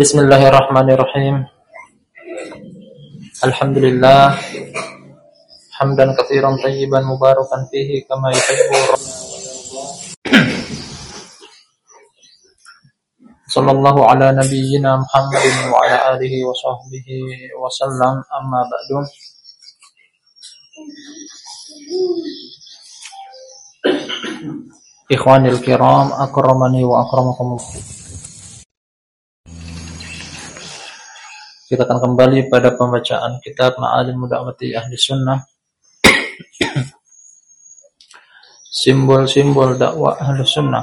Bismillahirrahmanirrahim. Alhamdulillah hamdan katsiran tayyiban mubarakan fihi kama yuhibbu Sallallahu ala nabiyyina Muhammadin wa ala alihi wa sahbihi wa sallam amma ba'du. Ikhwanil kiram akramani wa akramakumullah. Kita akan kembali pada pembacaan kitab Ma'alim Mudawati Ahli Sunnah. Simbol-simbol dakwah Ahli Sunnah.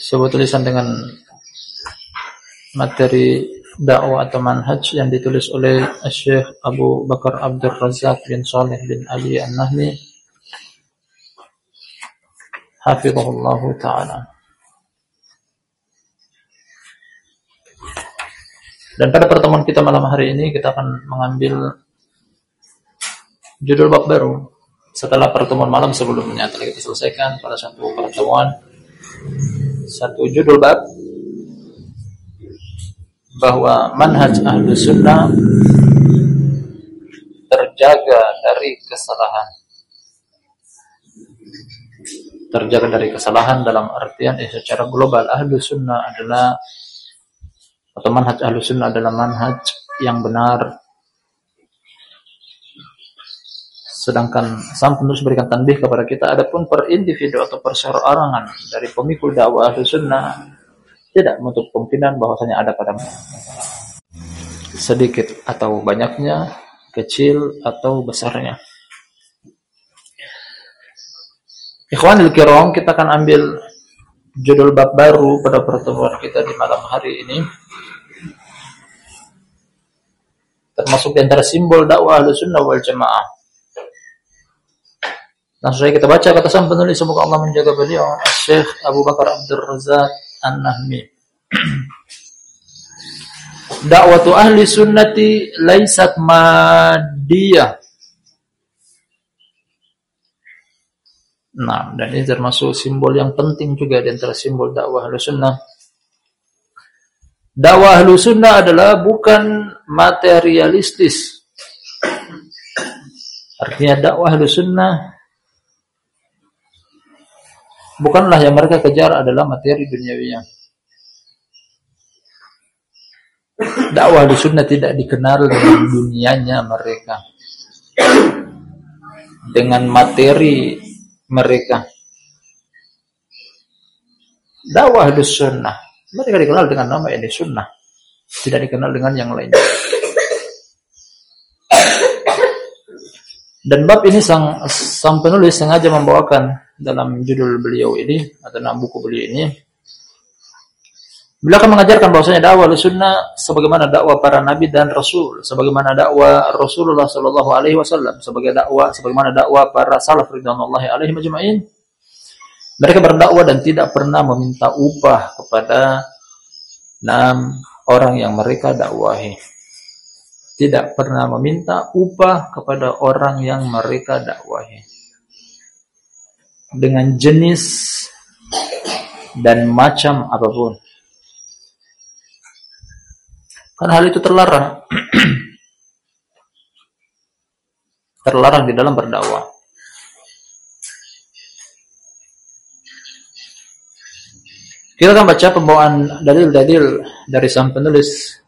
Sebuah tulisan dengan materi dakwah atau manhaj yang ditulis oleh Syekh Abu Bakar Abdul Razak bin Saleh bin Ali An-Nahmi hafizahullah taala Dan pada pertemuan kita malam hari ini kita akan mengambil judul bab baru. Setelah pertemuan malam sebelumnya telah kita selesaikan pada satu pertemuan. Satu judul bab bahwa manhaj ahlu sunnah terjaga dari kesalahan. Terjaga dari kesalahan dalam artian eh, secara global ahlu sunnah adalah atau manhaj ahlu sunnah adalah manhaj yang benar. Sedangkan sang penulis berikan tanbih kepada kita. Adapun per individu atau perseorangan dari pemikul dakwah ahlu sunnah tidak menutup kemungkinan bahwasanya ada pada sedikit atau banyaknya kecil atau besarnya. Ikhwanil kiram kita akan ambil judul bab baru pada pertemuan kita di malam hari ini termasuk di antara simbol dakwah sunnah wal Jamaah. Langsung saja kita baca kata sang penulis semoga Allah menjaga beliau Syekh Abu Bakar Abdul Razak An-Nahmi. Dakwatu ahli sunnati laisat madiyah. Nah, dan ini termasuk simbol yang penting juga di antara simbol dakwah ahli sunnah Dakwah ahlu adalah bukan materialistis. Artinya dakwah ahlu bukanlah yang mereka kejar adalah materi duniawinya. Dakwah ahlu sunnah tidak dikenal dengan dunianya mereka. Dengan materi mereka. Dakwah ahlu sunnah mereka dikenal dengan nama ini sunnah. Tidak dikenal dengan yang lainnya. Dan bab ini sang, sang penulis sengaja membawakan dalam judul beliau ini atau dalam buku beliau ini. Beliau akan mengajarkan bahwasanya dakwah sunnah sebagaimana dakwah para nabi dan rasul, sebagaimana dakwah Rasulullah Shallallahu Alaihi Wasallam, sebagai dakwah sebagaimana dakwah para salaf ridwanullahi alaihi majma'in mereka berdakwah dan tidak pernah meminta upah kepada enam orang yang mereka dakwahi. Tidak pernah meminta upah kepada orang yang mereka dakwahi. Dengan jenis dan macam apa pun. Karena hal itu terlarang. terlarang di dalam berdakwah. Kita akan baca pembawaan dalil-dalil dari sang penulis.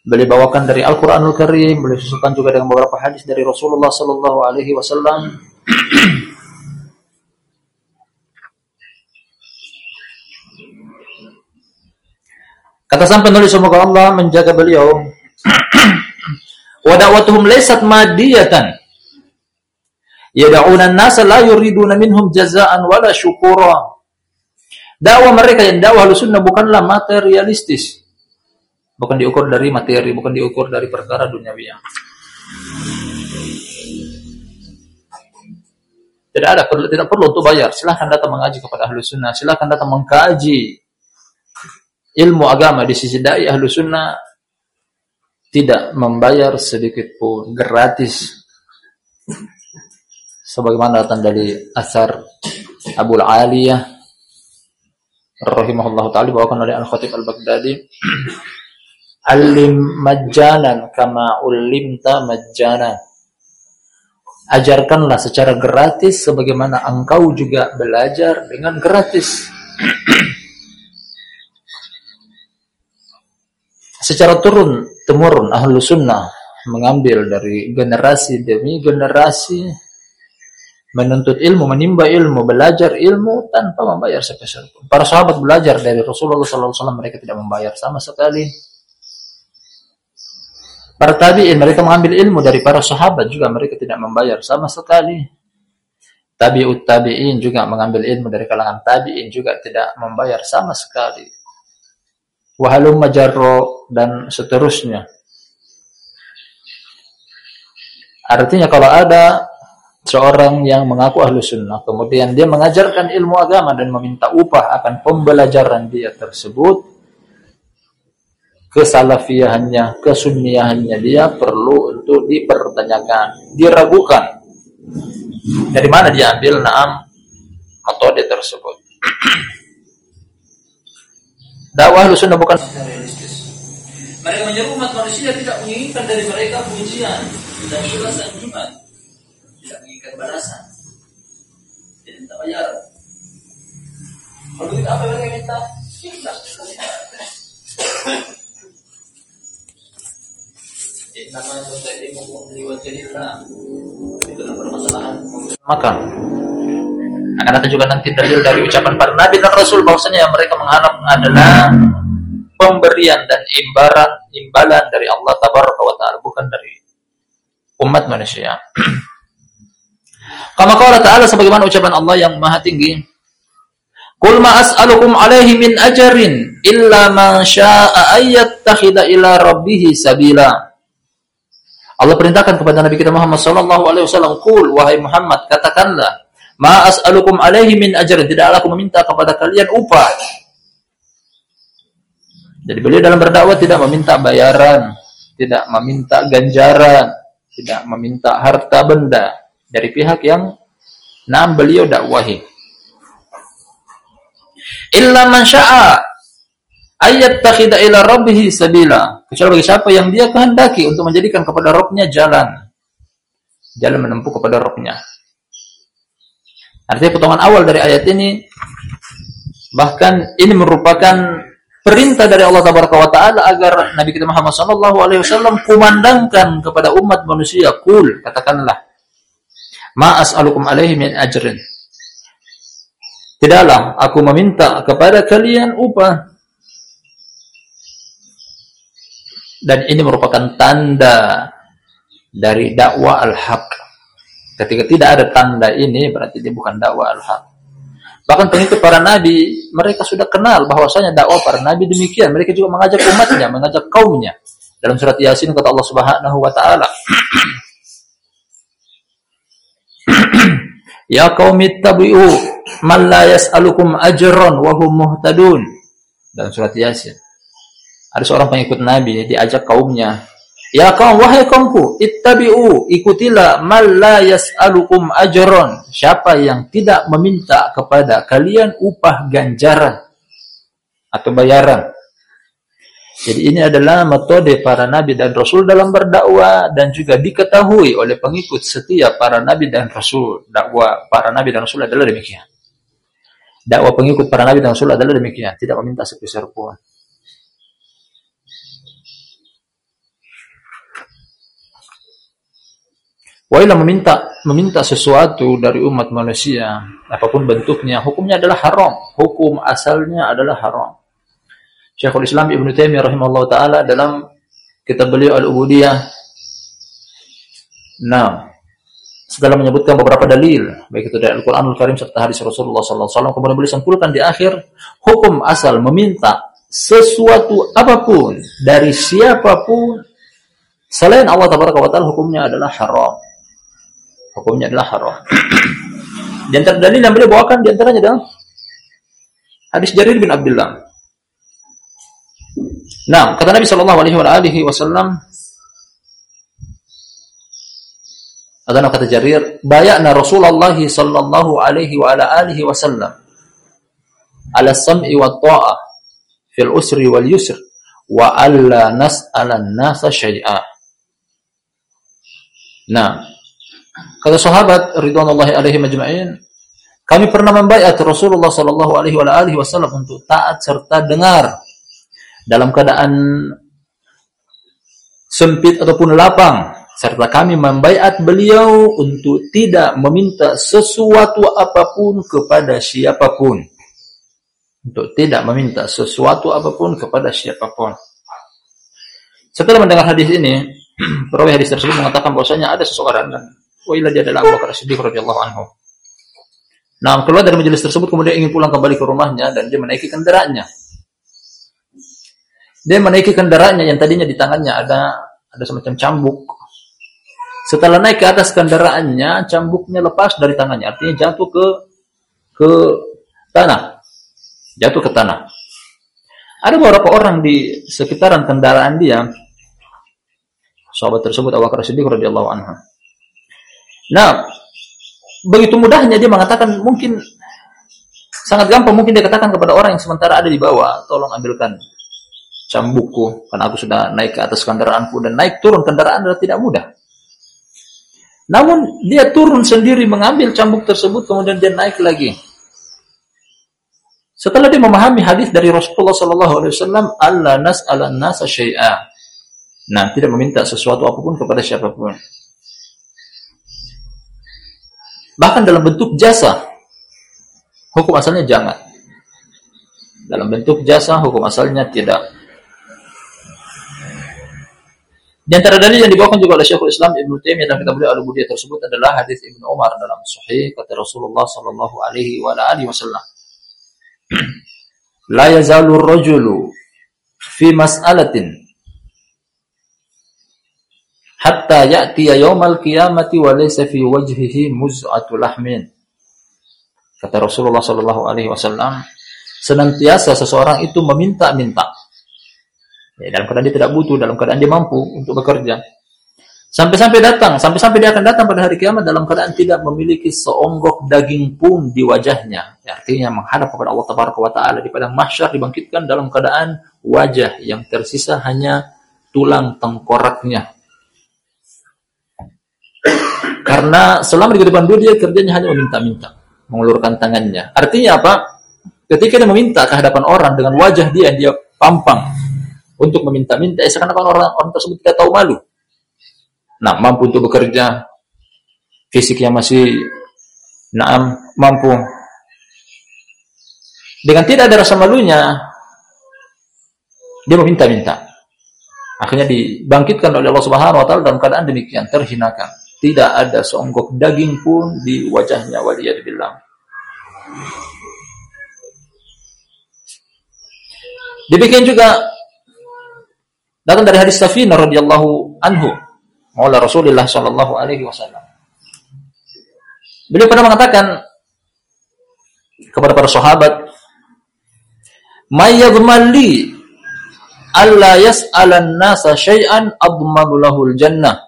Beliau bawakan dari Al-Qur'anul Karim, beliau susulkan juga dengan beberapa hadis dari Rasulullah sallallahu alaihi wasallam. Kata sang penulis semoga Allah menjaga beliau. Wa da'watuhum laysat madiyatan. Yad'una an-nasa la yuriduna minhum jazaan wala syukura. Dakwah mereka yang dakwah sunnah bukanlah materialistis. Bukan diukur dari materi, bukan diukur dari perkara duniawi. Tidak ada perlu tidak perlu untuk bayar. Silahkan datang mengaji kepada ahlu sunnah. Silahkan datang mengkaji ilmu agama di sisi dai ahlu sunnah tidak membayar sedikit pun gratis sebagaimana datang dari asar Abu Aliyah rahimahullah taala dibawakan oleh Al-Khatib Al-Baghdadi Alim majjanan kama ulimta majjana Ajarkanlah secara gratis sebagaimana engkau juga belajar dengan gratis. secara turun temurun ahlu sunnah mengambil dari generasi demi generasi menuntut ilmu, menimba ilmu, belajar ilmu tanpa membayar sepeser pun. Para sahabat belajar dari Rasulullah SAW mereka tidak membayar sama sekali. Para tabi'in mereka mengambil ilmu dari para sahabat juga mereka tidak membayar sama sekali. Tabi'ut tabi'in juga mengambil ilmu dari kalangan tabi'in juga tidak membayar sama sekali. Wahalum majarro dan seterusnya. Artinya kalau ada seorang yang mengaku ahlu sunnah, kemudian dia mengajarkan ilmu agama dan meminta upah akan pembelajaran dia tersebut, kesalafiahannya, kesunniahannya dia perlu untuk dipertanyakan, diragukan. Dari mana dia ambil naam metode tersebut? Dakwah sunnah bukan. Mereka menyeru umat manusia tidak menginginkan dari mereka pujian dan juga sanjungan, tidak menginginkan balasan. Jadi minta bayar. Kalau begitu apa yang minta? Ikhlas. makan akan ada juga nanti dalil dari ucapan para nabi dan rasul bahwasanya yang mereka mengharap adalah pemberian dan imbalan imbalan dari Allah tabaraka wa taala bukan dari umat manusia. Kama qala ta'ala sebagaimana ucapan Allah yang maha tinggi. Qul ma as'alukum alaihi min ajarin illa man syaa'a ayyattakhidha ila rabbih sabila. Allah perintahkan kepada Nabi kita Muhammad sallallahu alaihi wasallam, "Qul wahai Muhammad, katakanlah, ma as'alukum alaihi min ajrin, tidaklah aku meminta kepada kalian upah." Jadi beliau dalam berdakwah tidak meminta bayaran, tidak meminta ganjaran, tidak meminta harta benda dari pihak yang nam beliau dakwahi. Illa man syaa ayat takhida ila rabbihi sabila. Kecuali bagi siapa yang dia kehendaki untuk menjadikan kepada Rabbnya jalan. Jalan menempuh kepada Rabbnya. Artinya potongan awal dari ayat ini bahkan ini merupakan perintah dari Allah taala agar Nabi kita Muhammad sallallahu alaihi wasallam kumandangkan kepada umat manusia kul katakanlah ma as'alukum alaihi min ajrin tidaklah aku meminta kepada kalian upah dan ini merupakan tanda dari dakwah al-haq. Ketika tidak ada tanda ini berarti dia bukan dakwah al-haq. Bahkan pengikut para nabi, mereka sudah kenal bahwasanya dakwah para nabi demikian. Mereka juga mengajak umatnya, mengajak kaumnya. Dalam surat Yasin kata Allah Subhanahu wa taala, Ya qaumi tabi'u man la yas'alukum ajran wa hum muhtadun. Dalam surat Yasin. Ada seorang pengikut Nabi diajak kaumnya, "Ya kaum, wahai kaumku, ittabi'u, ikutilah man la yas'alukum ajron." Siapa yang tidak meminta kepada kalian upah ganjaran atau bayaran. Jadi ini adalah metode para nabi dan rasul dalam berdakwah dan juga diketahui oleh pengikut setiap para nabi dan rasul. Dakwah para nabi dan rasul adalah demikian. Dakwah pengikut para nabi dan rasul adalah demikian, tidak meminta sepeser pun. Wailah meminta meminta sesuatu dari umat manusia, apa pun bentuknya, hukumnya adalah haram. Hukum asalnya adalah haram. Syekhul Islam Ibn Taimiyah rahimahullah taala dalam kitab beliau Al-Ubudiyah Nah, setelah menyebutkan beberapa dalil, baik itu dari Al-Qur'anul Karim serta hadis Rasulullah wasallam, kemudian beliau simpulkan di akhir, hukum asal meminta sesuatu apa pun dari siapa pun selain Allah taala hukumnya adalah haram hukumnya adalah haram. di antara dalil yang beliau bawakan di antaranya adalah hadis Jarir bin Abdullah. Nah, kata Nabi sallallahu alaihi wasallam Ada kata Jarir, bayakna Rasulullah sallallahu alaihi wa ala alihi wasallam. ala sam'i wa ta'ah fil usri wal yusr wa alla nas'ala an-nasa syai'a. Nah, kata sahabat ridwanullahi alaihi majma'in, kami pernah membaiat Rasulullah sallallahu alaihi wasallam untuk taat serta dengar dalam keadaan sempit ataupun lapang serta kami membaiat beliau untuk tidak meminta sesuatu apa pun kepada siapa pun untuk tidak meminta sesuatu apa pun kepada siapa pun. Setelah mendengar hadis ini, perawi hadis tersebut mengatakan bahwasanya ada seseorang dan wailah dia adalah Abu Bakar Siddiq anhu. Nah, keluar dari majelis tersebut kemudian ingin pulang kembali ke rumahnya dan dia menaiki kendaraannya. Dia menaiki kendaraannya yang tadinya di tangannya ada ada semacam cambuk. Setelah naik ke atas kendaraannya, cambuknya lepas dari tangannya, artinya jatuh ke ke tanah jatuh ke tanah. Ada beberapa orang di sekitaran kendaraan dia, sahabat tersebut Abu Bakar Siddiq radhiyallahu anhu. Nah, begitu mudahnya dia mengatakan mungkin sangat gampang mungkin dia katakan kepada orang yang sementara ada di bawah, tolong ambilkan cambukku karena aku sudah naik ke atas kendaraanku dan naik turun kendaraan adalah tidak mudah. Namun dia turun sendiri mengambil cambuk tersebut kemudian dia naik lagi setelah dia memahami hadis dari Rasulullah sallallahu alaihi wasallam, "Allah nas'alan nasa syai'a." Nah, tidak meminta sesuatu apa pun kepada siapa pun. Bahkan dalam bentuk jasa. Hukum asalnya jangan. Dalam bentuk jasa, hukum asalnya tidak. Di antara dalil yang dibawakan juga oleh Syekhul Islam Ibnu Taimiyah dalam kitab beliau Al-Ubudiyah tersebut adalah hadis Ibnu Umar dalam Sahih kata Rasulullah sallallahu alaihi wa alihi wasallam. La yazalu rajulu fi mas'alatin hatta ya'tiya yaumal qiyamati wa laysa fi wajhihi muz'atu lahmin. Kata Rasulullah sallallahu alaihi wasallam senantiasa seseorang itu meminta-minta ya, dalam keadaan dia tidak butuh dalam keadaan dia mampu untuk bekerja Sampai-sampai datang, sampai-sampai dia akan datang pada hari kiamat dalam keadaan tidak memiliki seonggok daging pun di wajahnya. Ya, artinya menghadap kepada Allah Taala di padang mahsyar dibangkitkan dalam keadaan wajah yang tersisa hanya tulang tengkoraknya. Karena selama di depan dia kerjanya hanya meminta-minta, mengulurkan tangannya. Artinya apa? Ketika dia meminta ke hadapan orang dengan wajah dia dia pampang untuk meminta-minta, ya seakan-akan orang orang tersebut tidak tahu malu nah mampu untuk bekerja, fisiknya masih naam mampu. Dengan tidak ada rasa malunya, dia meminta-minta. Akhirnya dibangkitkan oleh Allah Subhanahu wa taala dalam keadaan demikian, terhinakan. Tidak ada seonggok daging pun di wajahnya waliyadillah. Demikian juga datang dari hadis Safinah radhiyallahu anhu Maula Rasulullah Shallallahu Alaihi Wasallam. Beliau pernah mengatakan kepada para sahabat, "Mayyadmali alla yas'alan nasa syai'an admanu lahul jannah."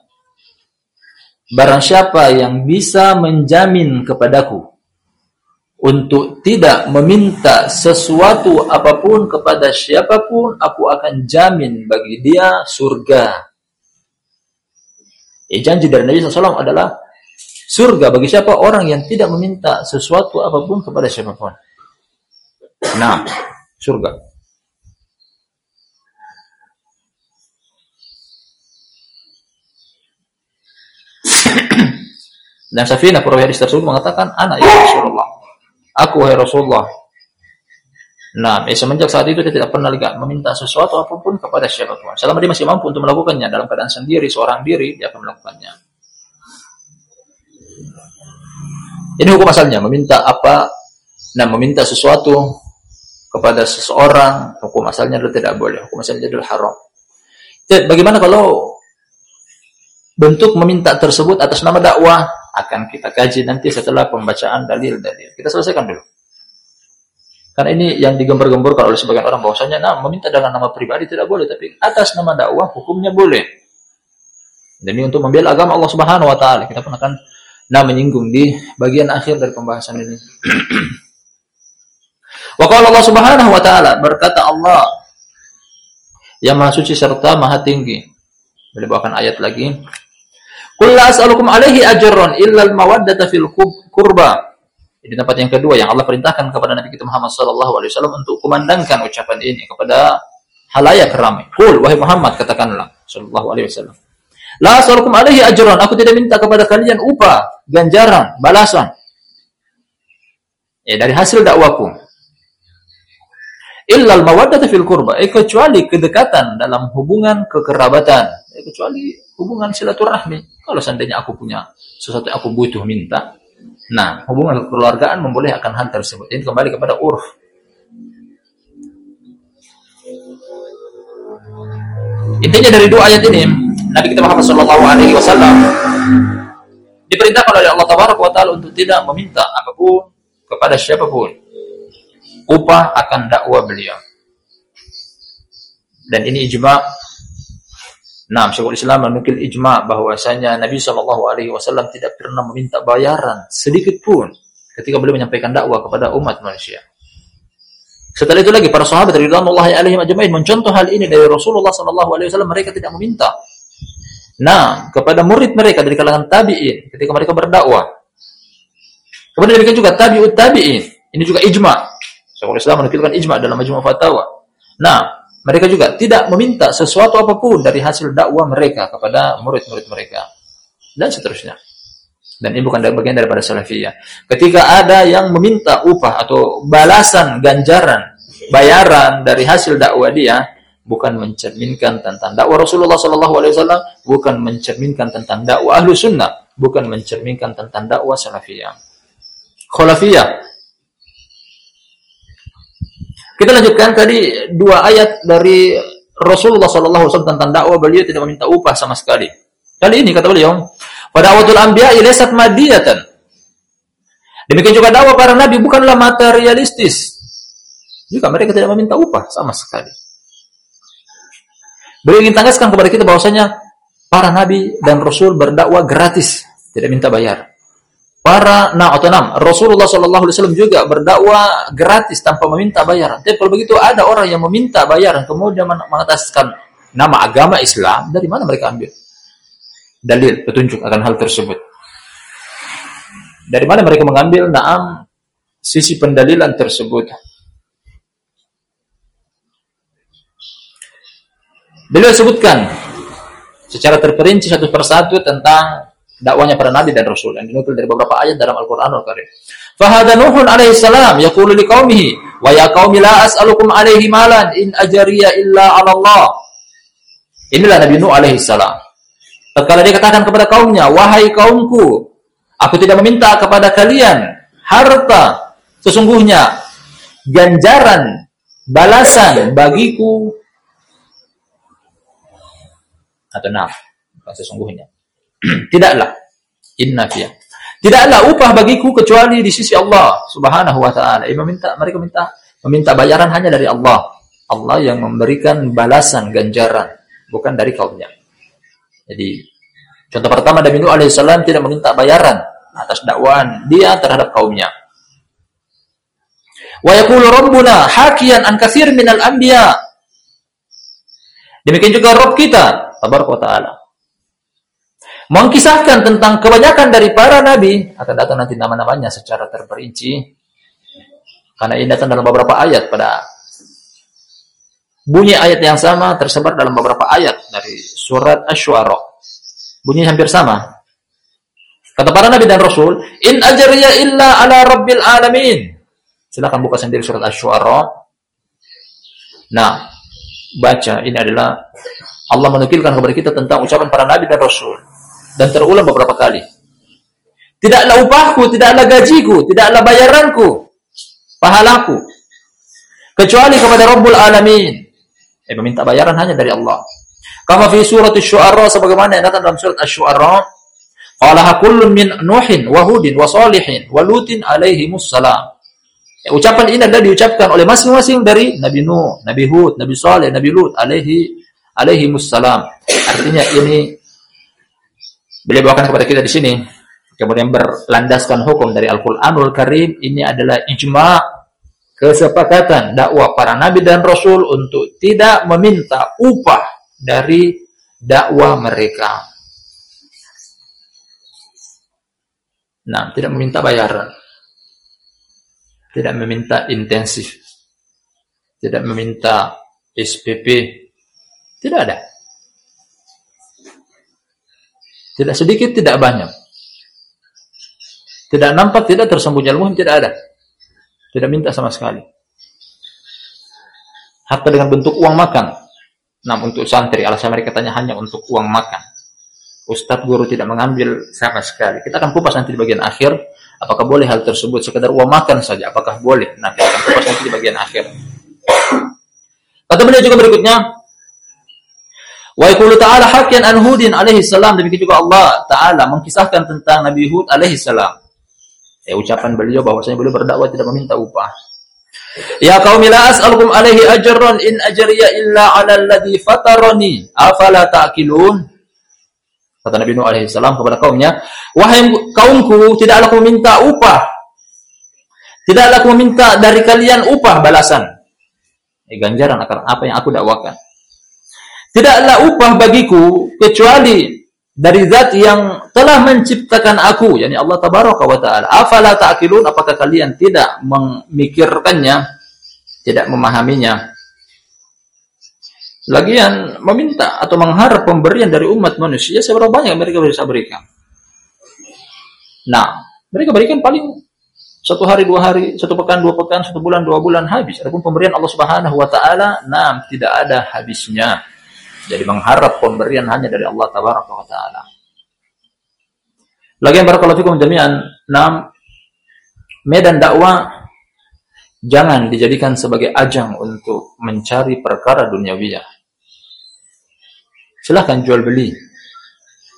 Barang siapa yang bisa menjamin kepadaku untuk tidak meminta sesuatu apa pun kepada siapa pun, aku akan jamin bagi dia surga. Ya, janji dari Nabi SAW adalah surga bagi siapa orang yang tidak meminta sesuatu apa pun kepada siapa pun. Nah, surga. Dan Safinah perawi hadis tersebut mengatakan, anak ya Rasulullah. Aku wahai Rasulullah, Nah, eh, semenjak saat itu dia tidak pernah lagi meminta sesuatu apa pun kepada siapa pun. Selama dia masih mampu untuk melakukannya dalam keadaan sendiri, seorang diri, dia akan melakukannya. Ini hukum asalnya, meminta apa, nah meminta sesuatu kepada seseorang, hukum asalnya adalah tidak boleh, hukum asalnya adalah haram. Bagaimana kalau bentuk meminta tersebut atas nama dakwah akan kita kaji nanti setelah pembacaan dalil-dalil. Kita selesaikan dulu. Karena ini yang digembar-gemborkan oleh sebagian orang bahwasanya nah meminta dengan nama pribadi tidak boleh, tapi atas nama dakwah hukumnya boleh. Ini untuk membela agama Allah Subhanahu wa taala. Kita pun akan nah menyinggung di bagian akhir dari pembahasan ini. Wa Allah Subhanahu wa taala berkata Allah yang Maha Suci serta Maha Tinggi. Boleh bawakan ayat lagi. Qul la as'alukum alaihi ajran illa al-mawaddata fil qurba. Ini tempat yang kedua yang Allah perintahkan kepada Nabi kita Muhammad sallallahu alaihi wasallam untuk kumandangkan ucapan ini kepada halayak ramai. Qul wahai Muhammad katakanlah sallallahu alaihi wasallam. La as'alukum alaihi ajran. Aku tidak minta kepada kalian upah, ganjaran, balasan. Ya, dari hasil dakwaku illal mawaddata fil qurba eh, kecuali kedekatan dalam hubungan kekerabatan eh, kecuali hubungan silaturahmi kalau seandainya aku punya sesuatu yang aku butuh minta nah hubungan kekeluargaan membolehkan hal tersebut ini kembali kepada urf intinya dari dua ayat ini Nabi kita Muhammad Shallallahu Alaihi Wasallam diperintahkan oleh Allah Taala untuk tidak meminta apa pun kepada siapa pun upah akan dakwah beliau. Dan ini ijma. Nah, Syekhul Islam menukil ijma bahwasanya Nabi Shallallahu Alaihi Wasallam tidak pernah meminta bayaran sedikit pun ketika beliau menyampaikan dakwah kepada umat manusia. Setelah itu lagi para sahabat radhiyallahu alaihim ajmain mencontoh hal ini dari Rasulullah Shallallahu alaihi wasallam mereka tidak meminta. Nah, kepada murid mereka dari kalangan tabi'in ketika mereka berdakwah. Kemudian demikian juga tabi'ut tabi'in. Ini juga ijma. Syekhul Islam menukilkan ijma dalam majmu' fatwa. Nah, mereka juga tidak meminta sesuatu apa pun dari hasil dakwah mereka kepada murid-murid mereka dan seterusnya. Dan ini bukan bagian daripada salafiyah. Ketika ada yang meminta upah atau balasan ganjaran, bayaran dari hasil dakwah dia, bukan mencerminkan tentang dakwah Rasulullah Wasallam, bukan mencerminkan tentang dakwah ahlu sunnah, bukan mencerminkan tentang dakwah salafiyah. Khulafiyah kita lanjutkan tadi dua ayat dari Rasulullah SAW tentang dakwah beliau tidak meminta upah sama sekali. Kali ini kata beliau, pada awatul anbiya ilaisat madiyatan. Demikian juga dakwah para nabi bukanlah materialistis. Juga mereka tidak meminta upah sama sekali. Beliau ingin tangaskan kepada kita bahwasanya para nabi dan rasul berdakwah gratis, tidak minta bayar para nah atau enam Rasulullah Shallallahu Alaihi Wasallam juga berdakwah gratis tanpa meminta bayaran. Tapi kalau begitu ada orang yang meminta bayaran kemudian mengataskan nama agama Islam dari mana mereka ambil dalil petunjuk akan hal tersebut? Dari mana mereka mengambil naam sisi pendalilan tersebut? Beliau sebutkan secara terperinci satu persatu tentang dakwanya para nabi dan rasul yang dinukil dari beberapa ayat dalam Al-Qur'anul Karim. Fahada Nuhun alaihi salam yaqulu liqaumihi wa ya qaumi la as'alukum alaihi malan in ajriya illa 'ala Allah. Inilah Nabi Nuh alaihi salam. Tatkala dia katakan kepada kaumnya, "Wahai kaumku, aku tidak meminta kepada kalian harta. Sesungguhnya ganjaran balasan bagiku atau nah, sesungguhnya Tidaklah. Inna fiyah. Tidaklah upah bagiku kecuali di sisi Allah Subhanahu wa taala. meminta mereka minta meminta bayaran hanya dari Allah. Allah yang memberikan balasan ganjaran, bukan dari kaumnya. Jadi contoh pertama Nabi Nuh alaihissalam tidak meminta bayaran atas dakwaan dia terhadap kaumnya. Wa yaqulu rabbuna hakiyan an katsir minal anbiya. Demikian juga Rabb kita, tabaraka taala mengkisahkan tentang kebanyakan dari para nabi akan datang nanti nama-namanya secara terperinci. Karena ini datang dalam beberapa ayat pada bunyi ayat yang sama tersebar dalam beberapa ayat dari surat Asy-Syu'ara bunyi hampir sama. Kata para nabi dan rasul in ajriya illa ala rabbil alamin. Silakan buka sendiri surat Asy-Syu'ara nah baca. Ini adalah Allah menukilkan kepada kita tentang ucapan para nabi dan rasul dan terulang beberapa kali. Tidaklah upahku, tidaklah gajiku, tidaklah bayaranku, pahalaku. Kecuali kepada Rabbul Alamin. Eh, meminta bayaran hanya dari Allah. Kama fi surat Asy-Syu'ara sebagaimana yang datang dalam surat Asy-Syu'ara, qala kullun min Nuhin wa Hudin wa Salihin wa. Ya, ucapan ini adalah diucapkan oleh masing-masing dari Nabi Nuh, Nabi Hud, Nabi Saleh, Nabi Lut alaihi alaihimus salam. Artinya ini Beliau bawakan kepada kita di sini. Kemudian berlandaskan hukum dari Al-Qur'anul Karim ini adalah ijma kesepakatan dakwah para nabi dan rasul untuk tidak meminta upah dari dakwah mereka. Nah, tidak meminta bayaran. Tidak meminta intensif. Tidak meminta SPP. Tidak ada. Tidak sedikit, tidak banyak. Tidak nampak, tidak tersembunyi ilmu, tidak ada. Tidak minta sama sekali. Hatta dengan bentuk uang makan. Nah, untuk santri, alasan mereka tanya hanya untuk uang makan. Ustadz guru tidak mengambil sama sekali. Kita akan kupas nanti di bagian akhir. Apakah boleh hal tersebut sekedar uang makan saja? Apakah boleh? Nah, kita akan kupas nanti di bagian akhir. Kata beliau juga berikutnya, Wa yaqulu ta'ala hakian an Hudin alaihi salam demikian juga Allah taala mengkisahkan tentang Nabi Hud alaihi salam ya, ucapan beliau bahwasanya beliau berdakwah tidak meminta upah. Ya qaumi la as'alukum alaihi ajran in ajriya illa 'ala alladhi fatarani afala ta'qilun. Kata Nabi Nuh alaihi salam kepada kaumnya, "Wahai kaumku, tidaklah aku meminta upah. Tidaklah aku meminta dari kalian upah balasan. Eh, ganjaran akan apa yang aku dakwakan. Tidaklah upah bagiku kecuali dari zat yang telah menciptakan aku yakni Allah tabaraka wa taala. Afala ta'qilun? Apakah kalian tidak memikirkannya? Tidak memahaminya? Lagian meminta atau mengharap pemberian dari umat manusia seberapa banyak mereka bisa berikan? Nah mereka berikan paling satu hari dua hari satu pekan dua pekan satu bulan dua bulan habis. Adapun pemberian Allah Subhanahu wa taala nah tidak ada habisnya jadi mengharap pemberian hanya dari Allah Tabaraka wa taala. Lagi barakallahu fikum jami'an, enam medan dakwah jangan dijadikan sebagai ajang untuk mencari perkara duniawiyah. Silahkan jual beli,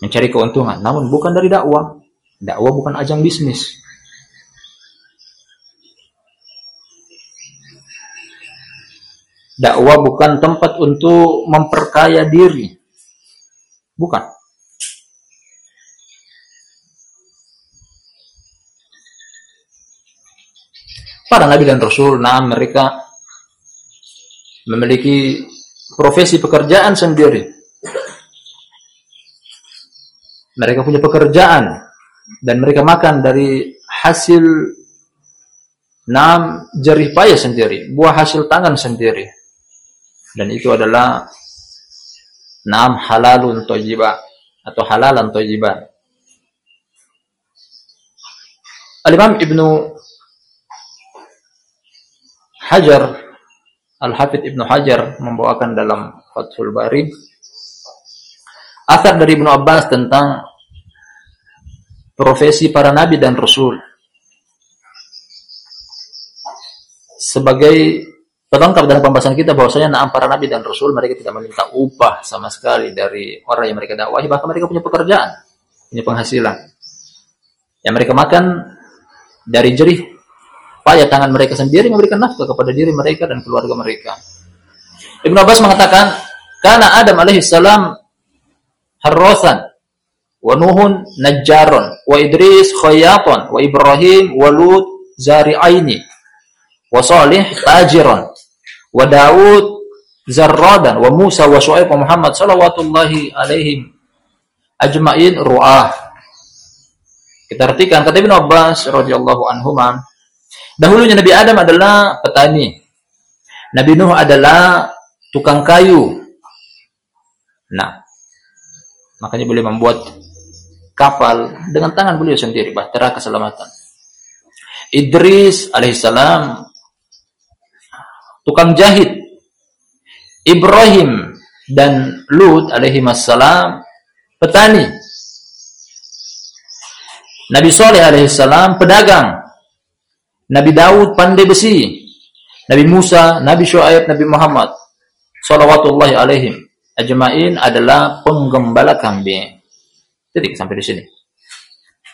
mencari keuntungan, namun bukan dari dakwah. Dakwah bukan ajang bisnis. Dakwah bukan tempat untuk memperkaya diri. Bukan. Para nabi dan rasul, nah mereka memiliki profesi pekerjaan sendiri. Mereka punya pekerjaan dan mereka makan dari hasil enam jerih payah sendiri, buah hasil tangan sendiri dan itu adalah enam halalun tojiba atau halalan tojiban. Al-Imam Ibnu Hajar Al-Hafidh Ibnu Hajar membawakan dalam Fathul Bari asar dari Ibnu Abbas tentang profesi para nabi dan rasul sebagai Terlengkap dalam pembahasan kita bahwasanya naam para nabi dan rasul mereka tidak meminta upah sama sekali dari orang yang mereka dakwahi bahkan mereka punya pekerjaan, punya penghasilan. Yang mereka makan dari jerih payah tangan mereka sendiri memberikan nafkah kepada diri mereka dan keluarga mereka. Ibnu Abbas mengatakan, karena Adam alaihi salam harrosan, wa Nuhun najjaron, wa Idris khayaton, wa Ibrahim walud zari'aini, wa Salih tajiron, wa Daud Zarradan wa Musa wa Shu'aib wa Muhammad salawatullahi alaihim ajmain ru'ah. Kita artikan kata Ibnu Abbas radhiyallahu anhuma dahulunya Nabi Adam adalah petani. Nabi Nuh adalah tukang kayu. Nah, makanya boleh membuat kapal dengan tangan beliau sendiri, bahtera keselamatan. Idris alaihissalam tukang jahit. Ibrahim dan Lut alaihi wassalam petani. Nabi Soleh alaihi salam pedagang. Nabi Daud pandai besi. Nabi Musa, Nabi Shu'aib, Nabi Muhammad salawatullahi alaihim ajmain adalah penggembala kambing. Titik sampai di sini.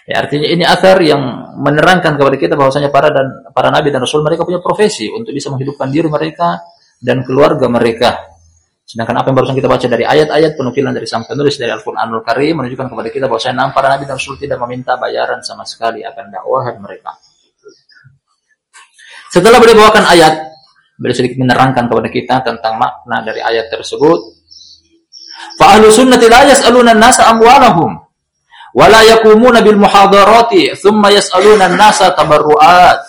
Ya, artinya ini asar yang menerangkan kepada kita bahwasanya para dan para nabi dan rasul mereka punya profesi untuk bisa menghidupkan diri mereka dan keluarga mereka. Sedangkan apa yang barusan kita baca dari ayat-ayat penukilan dari sang penulis dari Al-Qur'anul Karim menunjukkan kepada kita bahwasanya para nabi dan rasul tidak meminta bayaran sama sekali akan dakwahan mereka. Setelah beliau bawakan ayat, beliau sedikit menerangkan kepada kita tentang makna dari ayat tersebut. Fa ahlu sunnati la yas'aluna an-nasa amwalahum wa la yaqumuna bil muhadarati thumma yas'aluna an-nasa tabarruat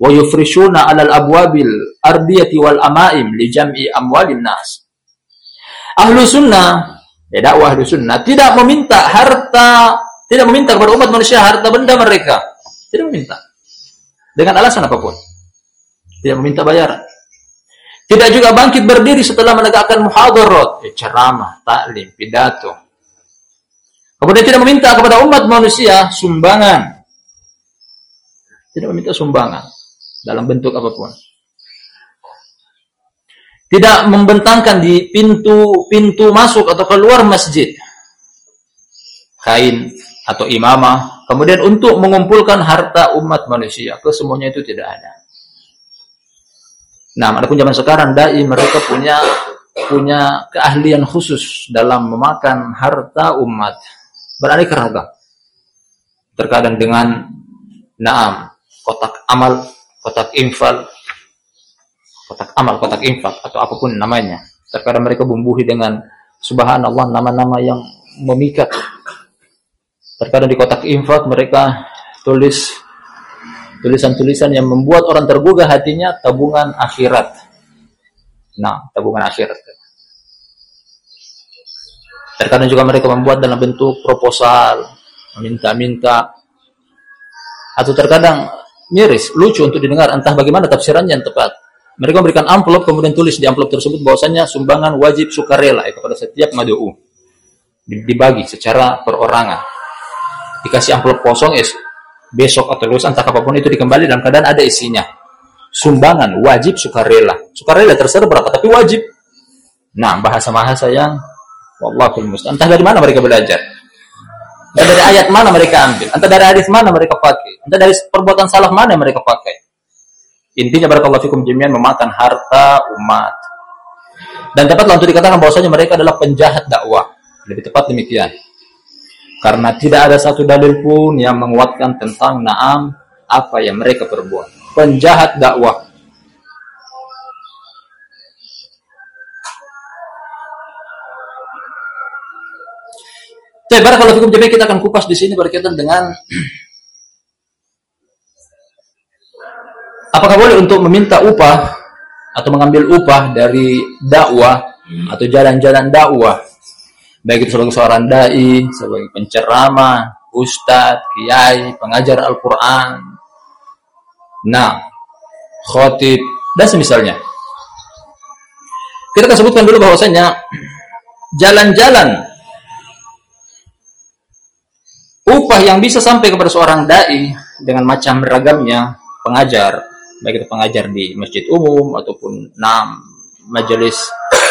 wa yufrishuna 'ala al-abwabil ardiyati wal amaim li jam'i amwalin nas. Ahlu sunnah, ya dakwah ahlu sunnah tidak meminta harta, tidak meminta kepada umat manusia harta benda mereka. Tidak meminta. Dengan alasan apa pun. Tidak meminta bayaran. Tidak juga bangkit berdiri setelah menegakkan muhadarat, eh, ceramah, taklim, pidato. Kemudian tidak meminta kepada umat manusia sumbangan. Tidak meminta sumbangan dalam bentuk apa pun. Tidak membentangkan di pintu pintu masuk atau keluar masjid kain atau imamah kemudian untuk mengumpulkan harta umat manusia kesemuanya itu tidak ada Nah, adapun zaman sekarang dai mereka punya punya keahlian khusus dalam memakan harta umat beraneka ragam. Terkadang dengan naam, kotak amal, kotak infal, kotak amal, kotak infak atau apa pun namanya. Terkadang mereka bumbuhi dengan subhanallah nama-nama yang memikat. Terkadang di kotak infak mereka tulis tulisan-tulisan yang membuat orang tergugah hatinya tabungan akhirat. Nah, tabungan akhirat. Terkadang juga mereka membuat dalam bentuk proposal, meminta-minta, atau terkadang miris, lucu untuk didengar, entah bagaimana tafsirannya yang tepat. Mereka memberikan amplop, kemudian tulis di amplop tersebut bahwasanya sumbangan wajib sukarela ya, kepada setiap madu'u. Dibagi secara perorangan. Dikasih amplop kosong, ya besok atau lusa entah apa pun itu dikembali dalam keadaan ada isinya. Sumbangan wajib sukarela. Sukarela terserah berapa tapi wajib. Nah, bahasa-bahasa yang wallahul musta'an. Entah dari mana mereka belajar. Entah dari ayat mana mereka ambil, entah dari hadis mana mereka pakai, entah dari perbuatan salah mana mereka pakai. Intinya barakallahu fikum jami'an memakan harta umat. Dan tepatlah untuk dikatakan bahwasanya mereka adalah penjahat dakwah. Lebih tepat demikian. Karena tidak ada satu dalil pun yang menguatkan tentang naam apa yang mereka perbuat. Penjahat dakwah. Tapi kalau fikum jemaah kita akan kupas di sini berkaitan dengan apakah boleh untuk meminta upah atau mengambil upah dari dakwah atau jalan-jalan dakwah baik itu sebagai seorang dai, sebagai penceramah, ustadz, kiai, pengajar Al-Quran, nah, khotib, dan semisalnya. Kita akan sebutkan dulu bahwasanya jalan-jalan upah yang bisa sampai kepada seorang dai dengan macam beragamnya pengajar, baik itu pengajar di masjid umum ataupun enam majelis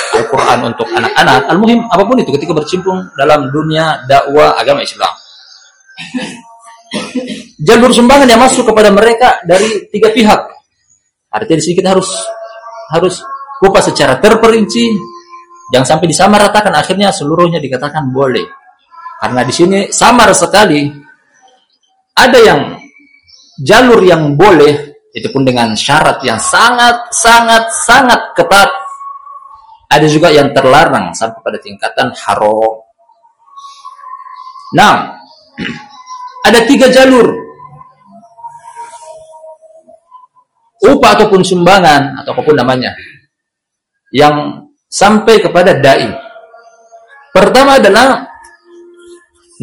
Al-Quran untuk anak-anak, al-muhim apa pun itu ketika bercimpung dalam dunia dakwah agama Islam. Jalur sumbangan yang masuk kepada mereka dari tiga pihak. Artinya di sini kita harus harus kupas secara terperinci, jangan sampai disamaratakan akhirnya seluruhnya dikatakan boleh. Karena di sini samar sekali. Ada yang jalur yang boleh itu pun dengan syarat yang sangat sangat sangat ketat ada juga yang terlarang sampai pada tingkatan haram. Nah, ada tiga jalur. Upah ataupun sumbangan, atau apa pun namanya. Yang sampai kepada da'i. Pertama adalah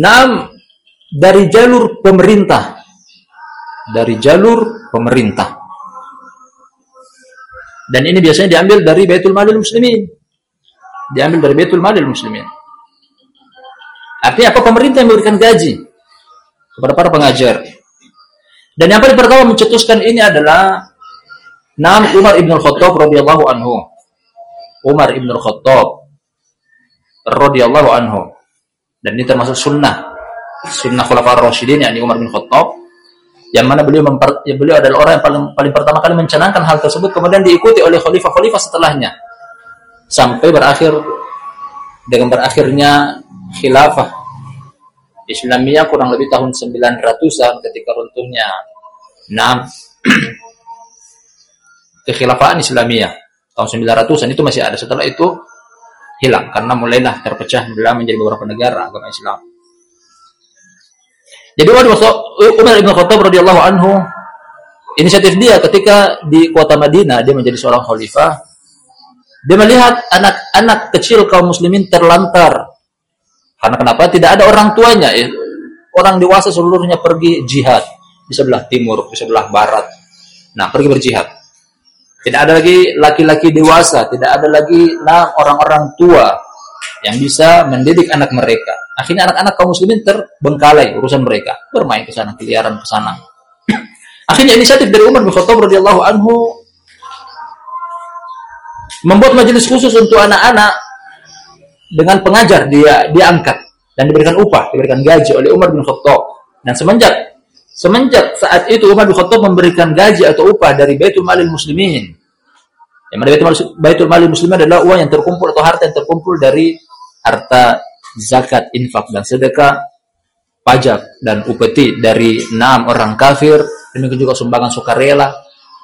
Nam dari jalur pemerintah. Dari jalur pemerintah. Dan ini biasanya diambil dari Baitul Malil Muslimin diambil dari betul Malil Muslimin. Artinya apa? Pemerintah yang memberikan gaji kepada para pengajar. Dan yang paling pertama mencetuskan ini adalah Nam Umar ibn Khattab radhiyallahu anhu. Umar ibn Khattab radhiyallahu anhu. Dan ini termasuk sunnah. Sunnah Khulafaur Rasyidin yakni Umar bin Khattab yang mana beliau memper, ya beliau adalah orang yang paling paling pertama kali mencanangkan hal tersebut kemudian diikuti oleh khalifah-khalifah setelahnya sampai berakhir dengan berakhirnya khilafah Islamiyah kurang lebih tahun 900-an ketika runtuhnya. Nah, kekhilafaan Islamiyah tahun 900-an itu masih ada. Setelah itu hilang karena mulailah terpecah belah menjadi beberapa negara agama Islam. Jadi Umar bin Khattab radhiyallahu anhu inisiatif dia ketika di kota Madinah dia menjadi seorang khalifah dia melihat anak-anak kecil kaum muslimin terlantar. Karena kenapa? Tidak ada orang tuanya orang dewasa seluruhnya pergi jihad di sebelah timur di sebelah barat. Nah pergi berjihad tidak ada lagi laki-laki dewasa, tidak ada lagi orang-orang tua yang bisa mendidik anak mereka. Akhirnya anak-anak kaum muslimin terbengkalai urusan mereka, bermain ke sana, keliaran ke sana. Akhirnya inisiatif dari Umar bin Khattab radhiyallahu anhu membuat majelis khusus untuk anak-anak dengan pengajar dia diangkat dan diberikan upah, diberikan gaji oleh Umar bin Khattab. Dan semenjak Semenjak saat itu Umar bin Khattab memberikan gaji atau upah dari Baitul Malil Muslimin. Yang mana Baitul, Malil Muslimin adalah uang yang terkumpul atau harta yang terkumpul dari harta zakat, infak dan sedekah, pajak dan upeti dari enam orang kafir, demikian juga sumbangan sukarela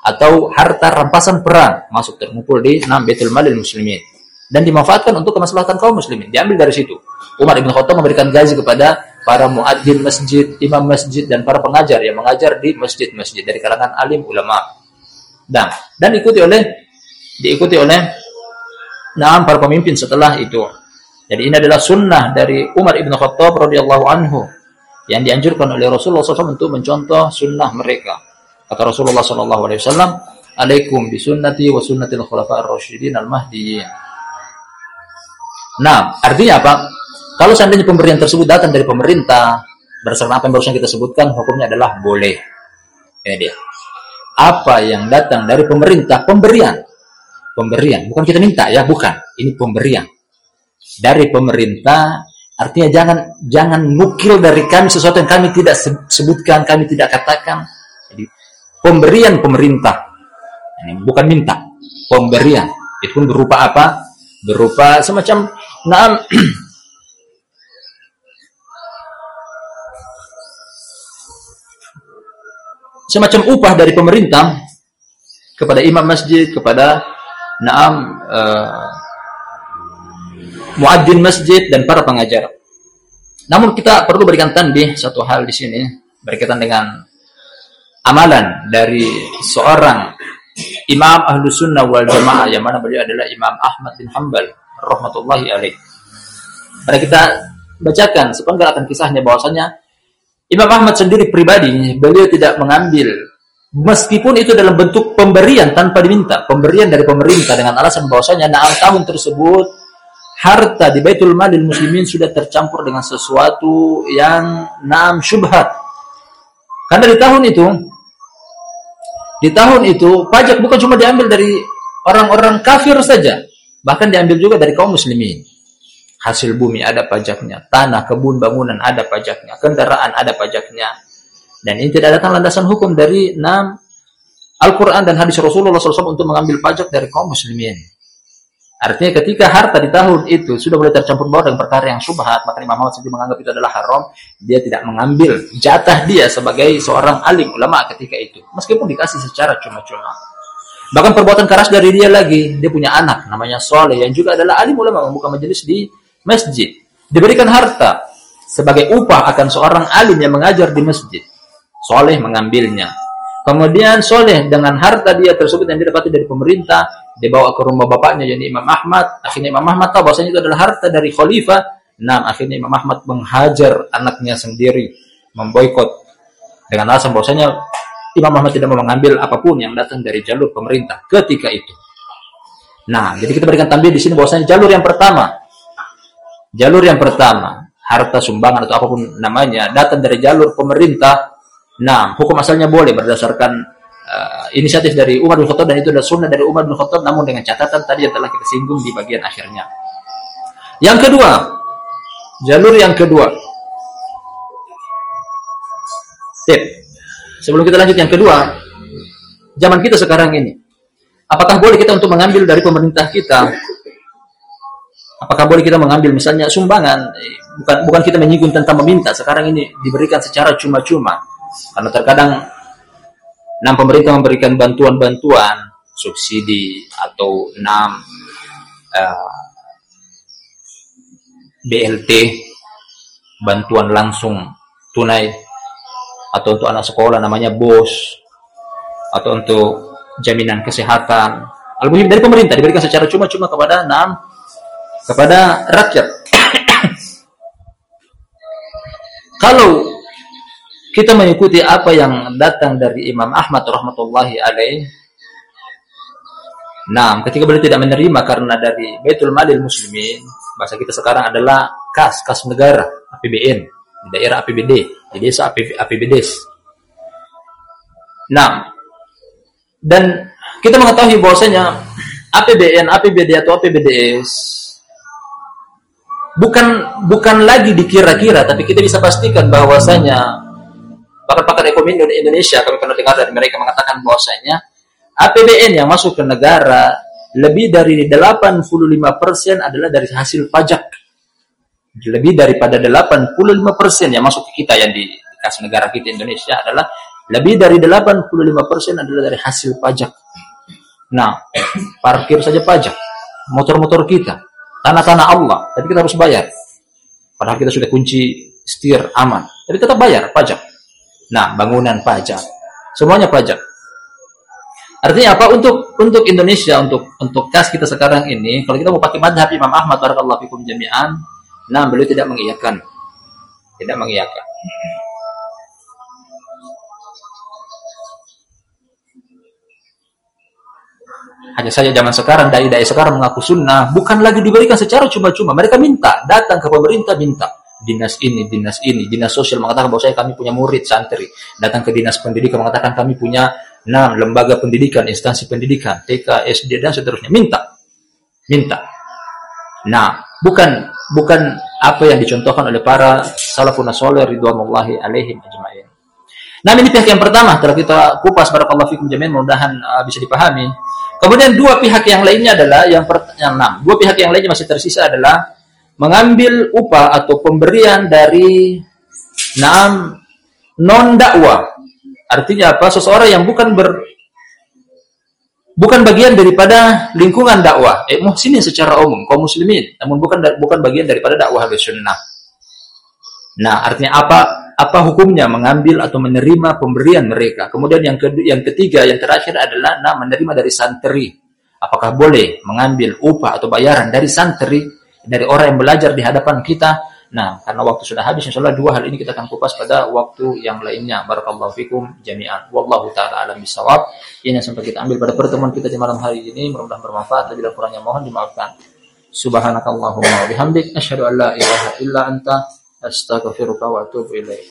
atau harta rampasan perang masuk terkumpul di enam Baitul Malil Muslimin dan dimanfaatkan untuk kemaslahatan kaum muslimin. Diambil dari situ. Umar bin Khattab memberikan gaji kepada para muadzin masjid, imam masjid dan para pengajar yang mengajar di masjid-masjid dari kalangan alim ulama. Dan dan diikuti oleh diikuti oleh enam para pemimpin setelah itu. Jadi ini adalah sunnah dari Umar ibn Khattab radhiyallahu anhu yang dianjurkan oleh Rasulullah SAW untuk mencontoh sunnah mereka. Kata Rasulullah SAW, Alaikum bisunnati wa sunnatil khulafa'ir rasyidin al-mahdiyyin. Nah, artinya apa? Kalau seandainya pemberian tersebut datang dari pemerintah, berdasarkan apa yang barusan kita sebutkan, hukumnya adalah boleh. Ini dia. Apa yang datang dari pemerintah, pemberian. Pemberian, bukan kita minta ya, bukan. Ini pemberian. Dari pemerintah, artinya jangan jangan nukil dari kami sesuatu yang kami tidak sebutkan, kami tidak katakan. Jadi, pemberian pemerintah. Ini bukan minta, pemberian. Itu pun berupa apa? Berupa semacam nah semacam upah dari pemerintah kepada imam masjid, kepada naam uh, muadzin masjid dan para pengajar. Namun kita perlu berikan tanbih satu hal di sini berkaitan dengan amalan dari seorang imam ahlu sunnah wal jamaah yang mana beliau adalah Imam Ahmad bin Hanbal rahmatullahi alaih. Mari kita bacakan sepenggal akan kisahnya bahwasanya Imam Ahmad sendiri pribadi, beliau tidak mengambil meskipun itu dalam bentuk pemberian tanpa diminta, pemberian dari pemerintah dengan alasan bahwasanya enam tahun tersebut harta di Baitul Malil Muslimin sudah tercampur dengan sesuatu yang enam syubhat. Karena di tahun itu di tahun itu pajak bukan cuma diambil dari orang-orang kafir saja, bahkan diambil juga dari kaum muslimin hasil bumi ada pajaknya, tanah, kebun, bangunan ada pajaknya, kendaraan ada pajaknya. Dan ini tidak datang landasan hukum dari enam Al-Quran dan hadis Rasulullah SAW untuk mengambil pajak dari kaum muslimin. Artinya ketika harta di tahun itu sudah mulai tercampur baur dengan perkara yang subhat, maka Imam Muhammad sendiri menganggap itu adalah haram. Dia tidak mengambil jatah dia sebagai seorang alim ulama ketika itu. Meskipun dikasih secara cuma-cuma. Bahkan perbuatan keras dari dia lagi, dia punya anak namanya Soleh yang juga adalah alim ulama membuka majelis di masjid. Diberikan harta sebagai upah akan seorang alim yang mengajar di masjid. Soleh mengambilnya. Kemudian soleh dengan harta dia tersebut yang didapati dari pemerintah, dibawa ke rumah bapaknya yakni Imam Ahmad. Akhirnya Imam Ahmad tahu bahwasanya itu adalah harta dari khalifah. Nah, akhirnya Imam Ahmad menghajar anaknya sendiri, memboikot dengan alasan bahwasanya Imam Ahmad tidak mau mengambil apa pun yang datang dari jalur pemerintah ketika itu. Nah, jadi kita berikan tampil di sini bahwasanya jalur yang pertama Jalur yang pertama, harta sumbangan atau apa pun namanya, datang dari jalur pemerintah. Nah, hukum asalnya boleh berdasarkan uh, inisiatif dari Umar bin Khattab dan itu adalah sunnah dari Umar bin Khattab namun dengan catatan tadi yang telah kita singgung di bagian akhirnya. Yang kedua, jalur yang kedua. Tip. Sebelum kita lanjut yang kedua, zaman kita sekarang ini, apakah boleh kita untuk mengambil dari pemerintah kita Apakah boleh kita mengambil misalnya sumbangan? Bukan bukan kita menyinggung tentang meminta. Sekarang ini diberikan secara cuma-cuma. Karena terkadang enam pemerintah memberikan bantuan-bantuan subsidi atau enam uh, BLT bantuan langsung tunai atau untuk anak sekolah namanya BOS atau untuk jaminan kesehatan al-muhim dari pemerintah diberikan secara cuma-cuma kepada enam kepada rakyat kalau kita mengikuti apa yang datang dari Imam Ahmad rahmatullahi alaih Nah, ketika beliau tidak menerima karena dari Baitul Malil Muslimin, bahasa kita sekarang adalah kas, kas negara, APBN, daerah APBD, di desa APBD. Nah, dan kita mengetahui bahwasanya APBN, APBD atau APBDS bukan bukan lagi dikira-kira, tapi kita bisa pastikan bahwasanya pakar-pakar ekonomi Indonesia kami pernah dengar dari mereka mengatakan bahwasanya APBN yang masuk ke negara lebih dari 85% adalah dari hasil pajak. Lebih daripada 85% yang masuk ke kita yang di kas negara kita Indonesia adalah lebih dari 85% adalah dari hasil pajak. Nah, parkir saja pajak. Motor-motor kita, tanah-tanah Allah, tapi kita harus bayar. Padahal kita sudah kunci setir aman, tapi tetap bayar pajak. Nah, bangunan pajak, semuanya pajak. Artinya apa? Untuk untuk Indonesia, untuk untuk kas kita sekarang ini, kalau kita mau pakai madhab Imam Ahmad barakallahu fikum jami'an, nah beliau tidak mengiyakan. Tidak mengiyakan. Hanya saja zaman sekarang, dai-dai sekarang mengaku sunnah, bukan lagi diberikan secara cuma-cuma. Mereka minta, datang ke pemerintah minta. Dinas ini, dinas ini, dinas sosial mengatakan bahwa saya kami punya murid santri. Datang ke dinas pendidikan mengatakan kami punya Nah, lembaga pendidikan, instansi pendidikan, TK, SD dan seterusnya minta. Minta. Nah, bukan bukan apa yang dicontohkan oleh para salafun salih ridwanullahi alaihim ajma'in. Nah, ini pihak yang pertama telah kita kupas barakallahu fikum jami'an mudah-mudahan uh, bisa dipahami. Kemudian dua pihak yang lainnya adalah yang, yang enam. Dua pihak yang lainnya masih tersisa adalah mengambil upah atau pemberian dari enam non dakwah Artinya apa? Seseorang yang bukan ber bukan bagian daripada lingkungan dakwah, eh muhsinin secara umum, kaum muslimin, namun bukan bukan bagian daripada dakwah sunnah. Nah, artinya apa? Apa hukumnya mengambil atau menerima pemberian mereka? Kemudian yang kedua, yang ketiga, yang terakhir adalah nah menerima dari santri. Apakah boleh mengambil upah atau bayaran dari santri dari orang yang belajar di hadapan kita Nah, karena waktu sudah habis, insya Allah dua hal ini kita akan kupas pada waktu yang lainnya. Barakallahu fikum jami'an. Wallahu ta'ala alam bisawab. Ini yang sampai kita ambil pada pertemuan kita di malam hari ini. Mudah-mudahan bermanfaat. Lebih kurangnya mohon dimaafkan. Subhanakallahumma wa bihamdik. Asyhadu an la ilaha illa anta. Astaghfiruka wa atubu ilaih.